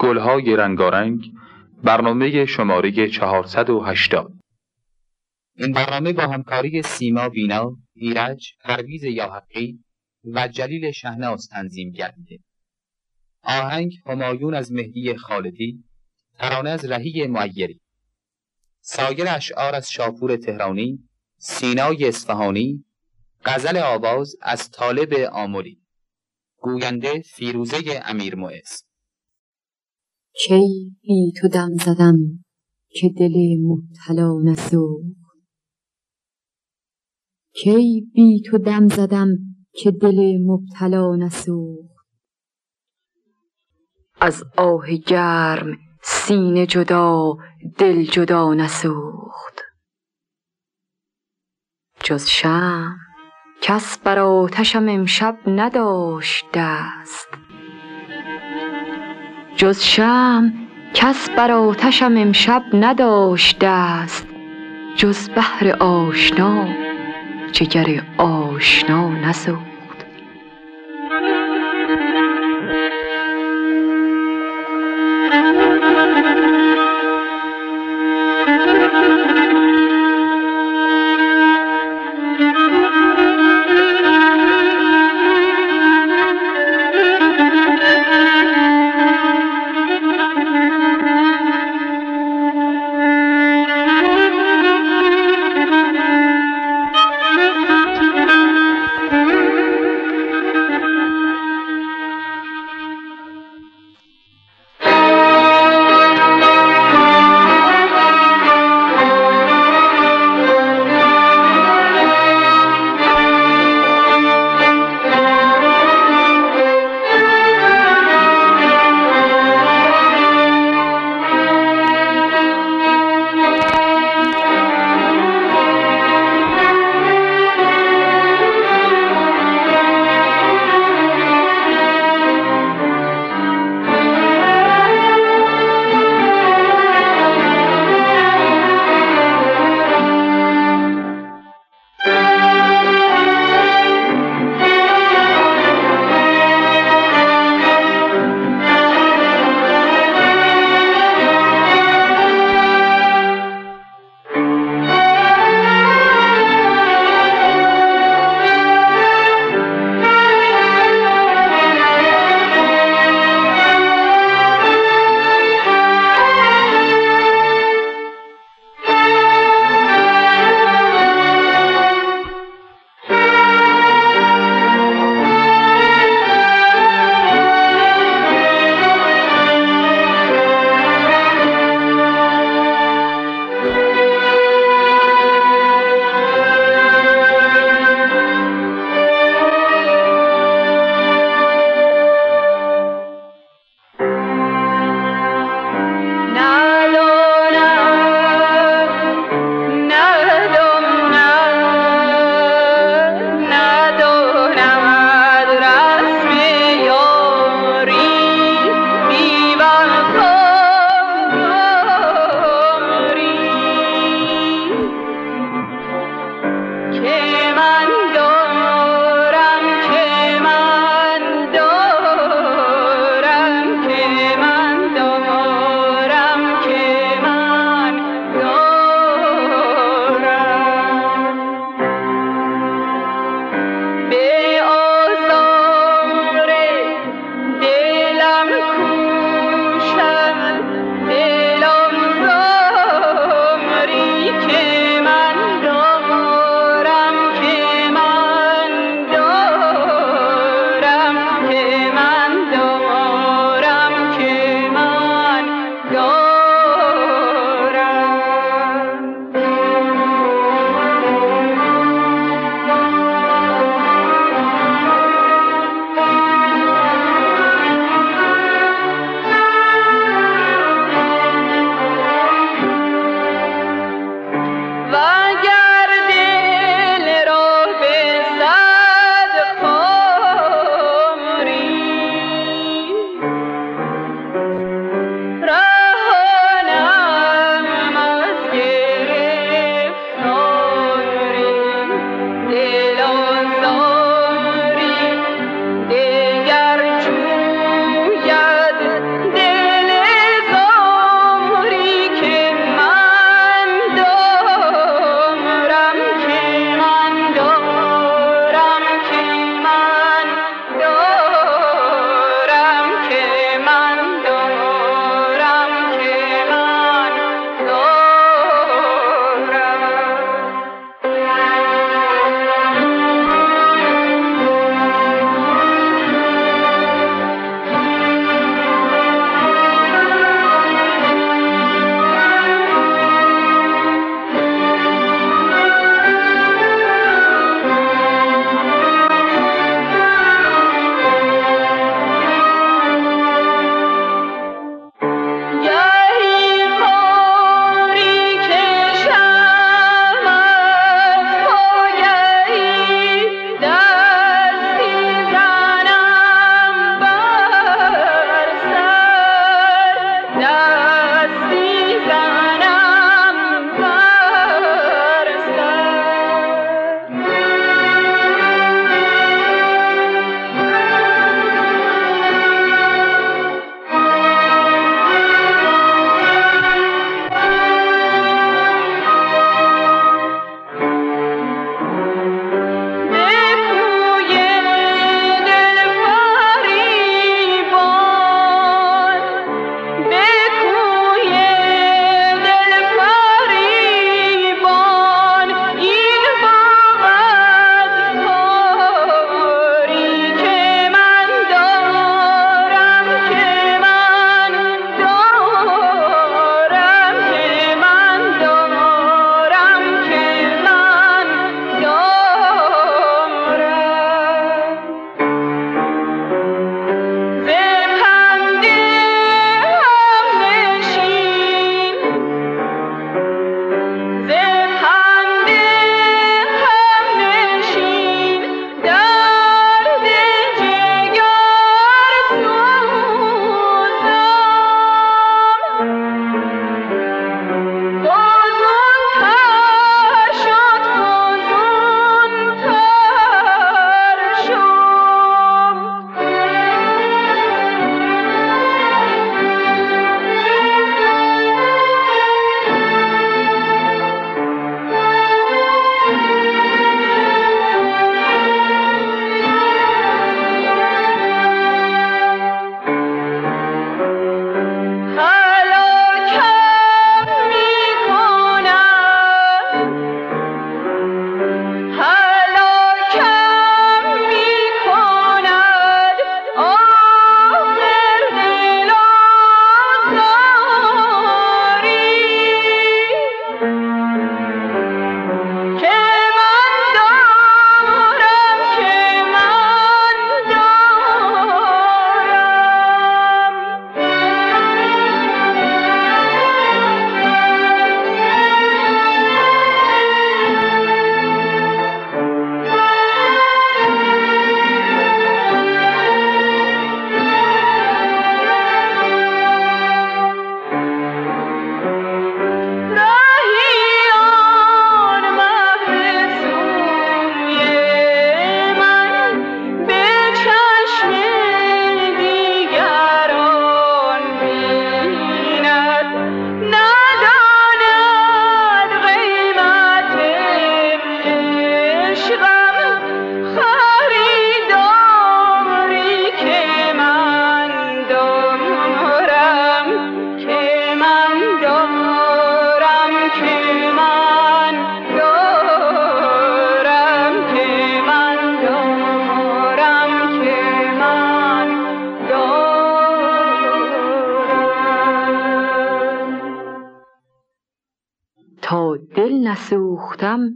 گلهای رنگارنگ برنامه شماره 480 این برنامه با همکاری سیما بینا، ایرج، پرویز یاحقی و جلیل شهناز تنظیم گردیده. آهنگ همایون از مهدی خالدی، ترانه از رهی معیری. سایر اشعار از شاپور تهرانی، سینای اصفهانی، غزل آواز از طالب آملی. گوینده فیروزه امیر. کی بی تو دم زدم که دل مبتلا نسوخت. کی بی تو دم زدم که دل مبتلا نسوخت. از آه گرم سینه جدا دل جدا نسوخت. جز شم کس بر آتشم امشب نداشت دست. جز شم کس بر آتشم امشب نداشت دست جز بهر آشنا جگر آشنا نسوخت نسوختم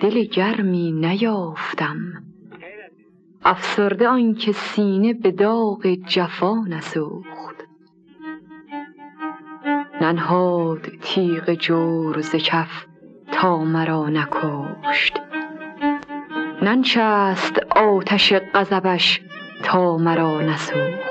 دل گرمی نیافتم. افسرده آنکه سینه به داغ جفا نسوخت. ننهاد تیغ جور ز کف تا مرا نکشت. ننشست آتش غضبش تا مرا نسوخت.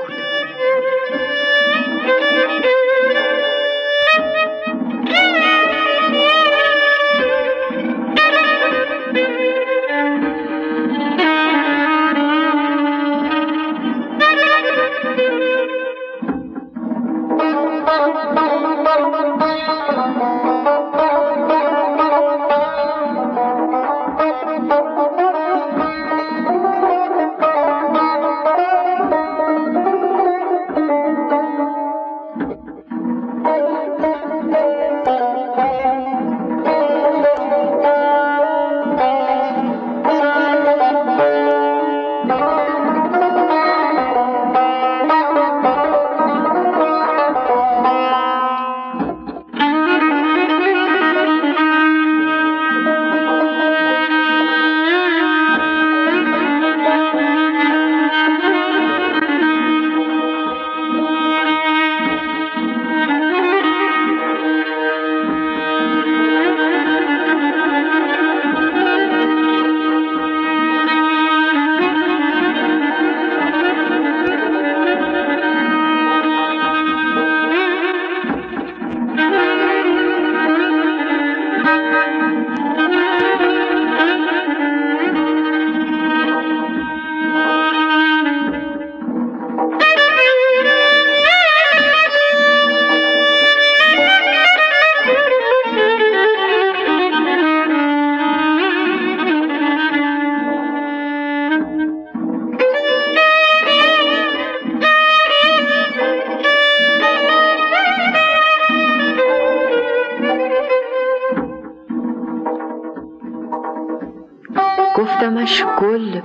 گفتمش گل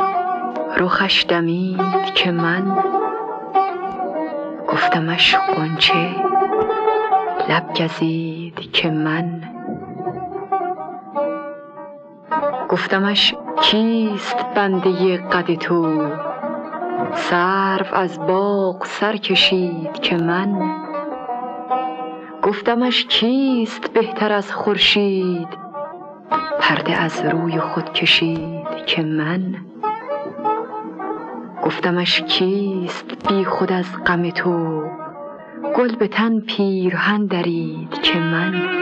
رخش دمید که من. گفتمش غنچه لب گزید که من. گفتمش کیست بنده قد تو؟ سرو از باغ سر کشید که من. گفتمش کیست بهتر از خورشید؟ پرده از روی خود کشید که من گفتمش کیست بی خود از غم تو؟ گل به تن پیرهن درید که من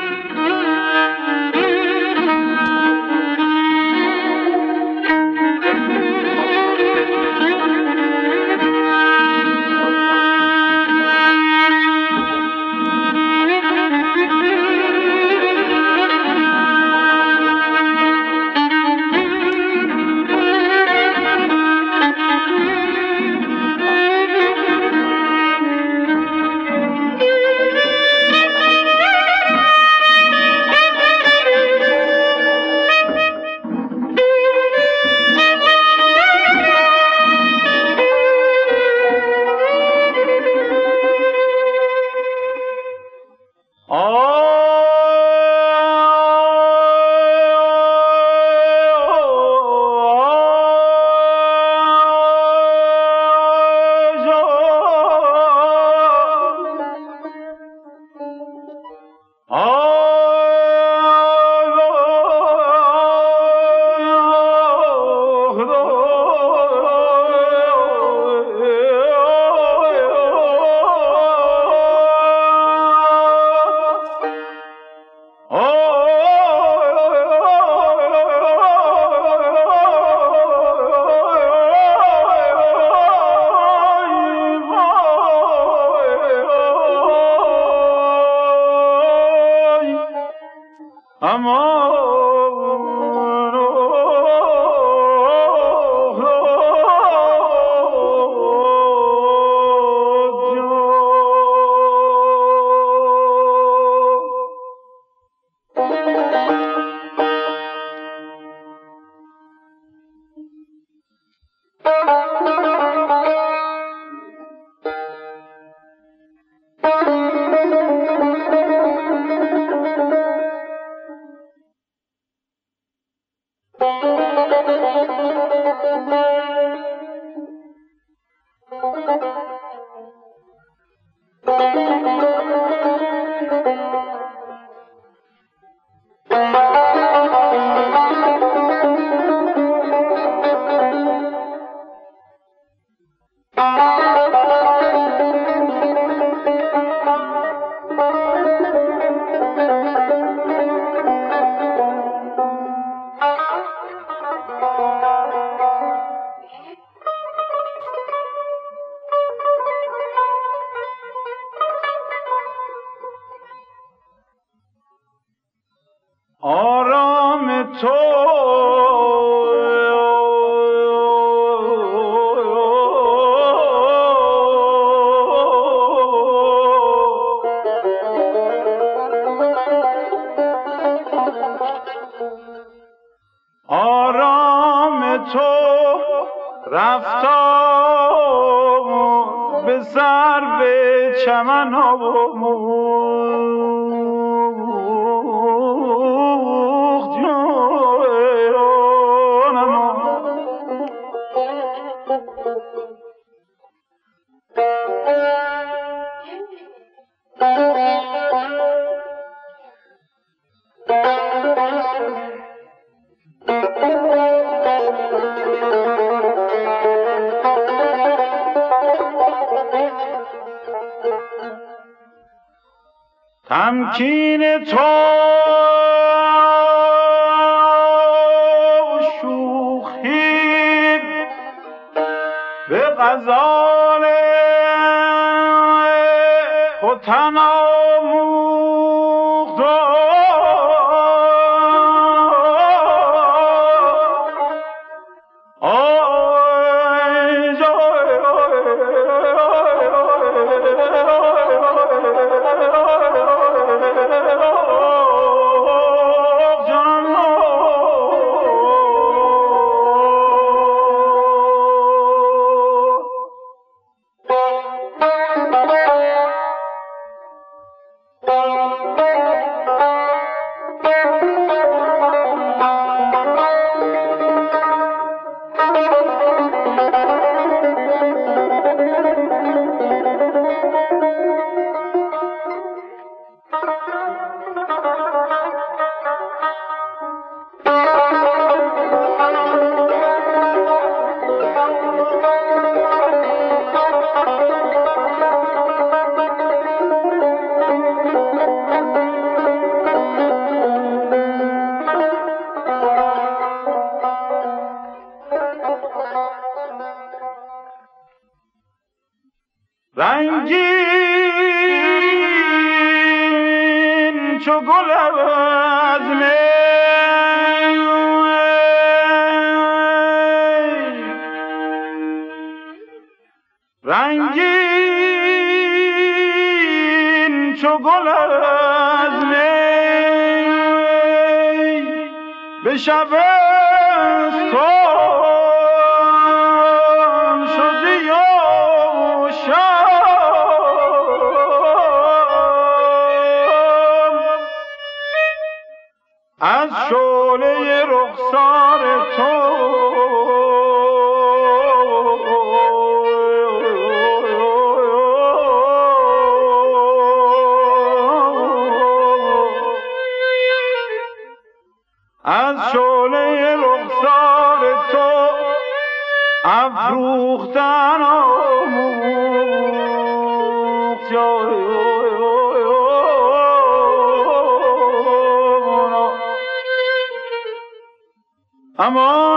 told تمکین تو شوخی به غزال خود رنگین چو گل از رنگین چو گل از می به از شعله رخسار تو افروختن آموخت. اما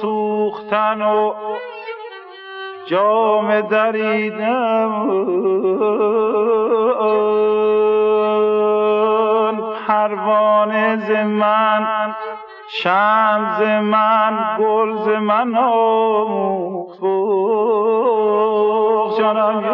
سوختن و جام دریدم پروانه ز من شم ز من گل ز من آموخت. جانم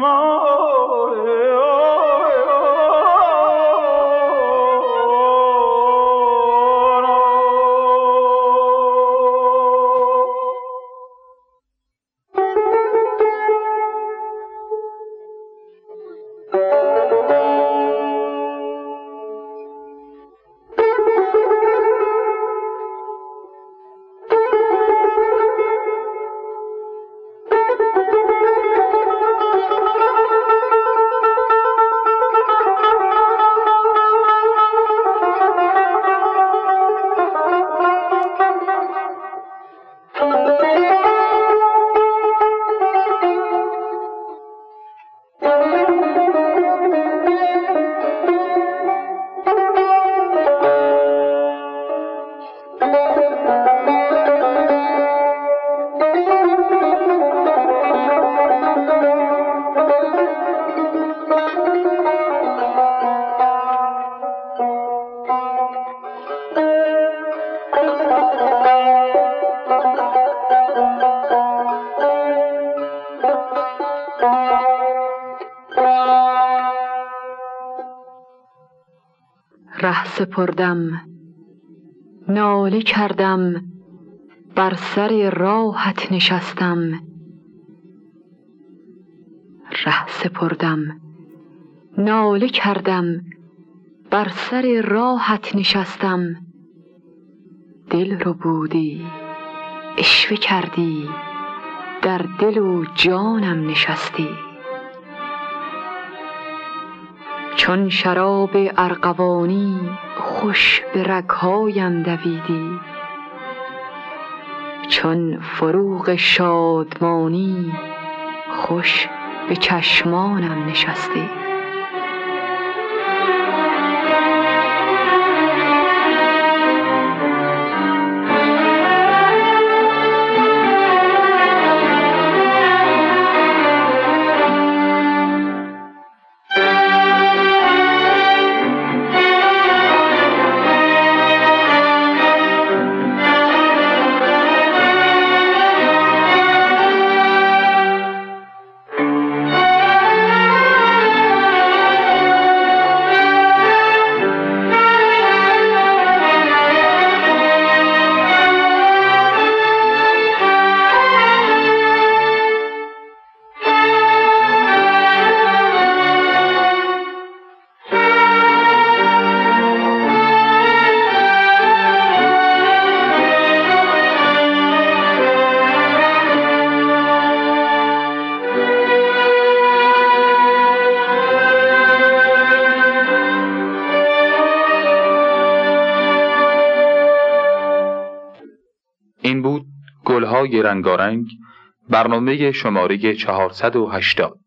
ره سپردم ناله کردم بر سر راهت نشستم. ره سپردم ناله کردم بر سر راهت نشستم. دل رو بودی اشوه کردی در دل و جانم نشستی. چون شراب ارغوانی خوش به رگهایم دویدی. چون فروغ شادمانی خوش به چشمانم نشستی. رنگارنگ برنامه شماره 480